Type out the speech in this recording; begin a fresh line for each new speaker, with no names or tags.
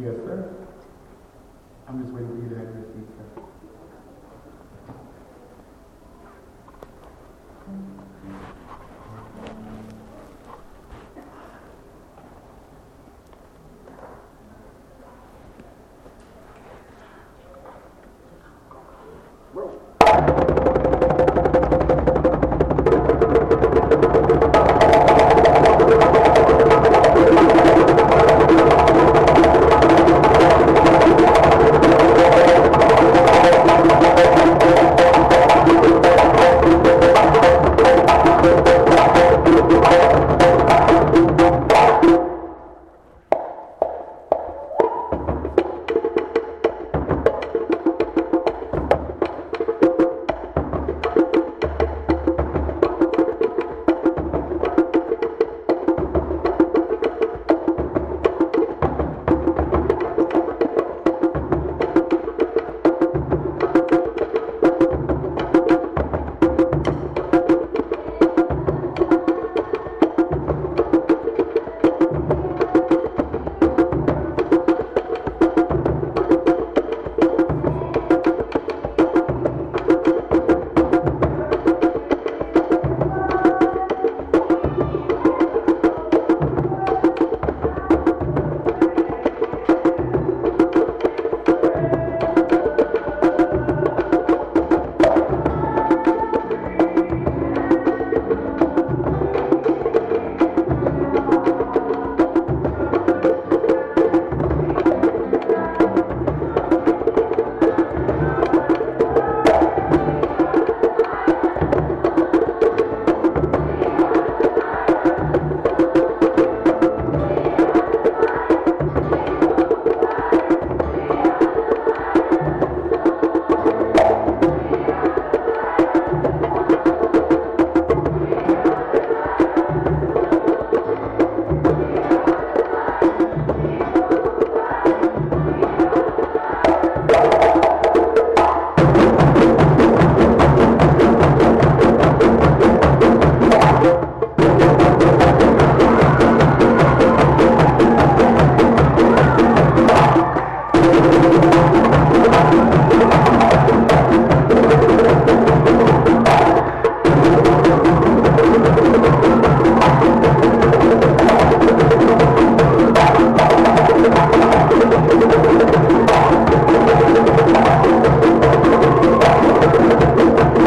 Yes, sir. I'm just waiting for you to have your seat, sir. Thank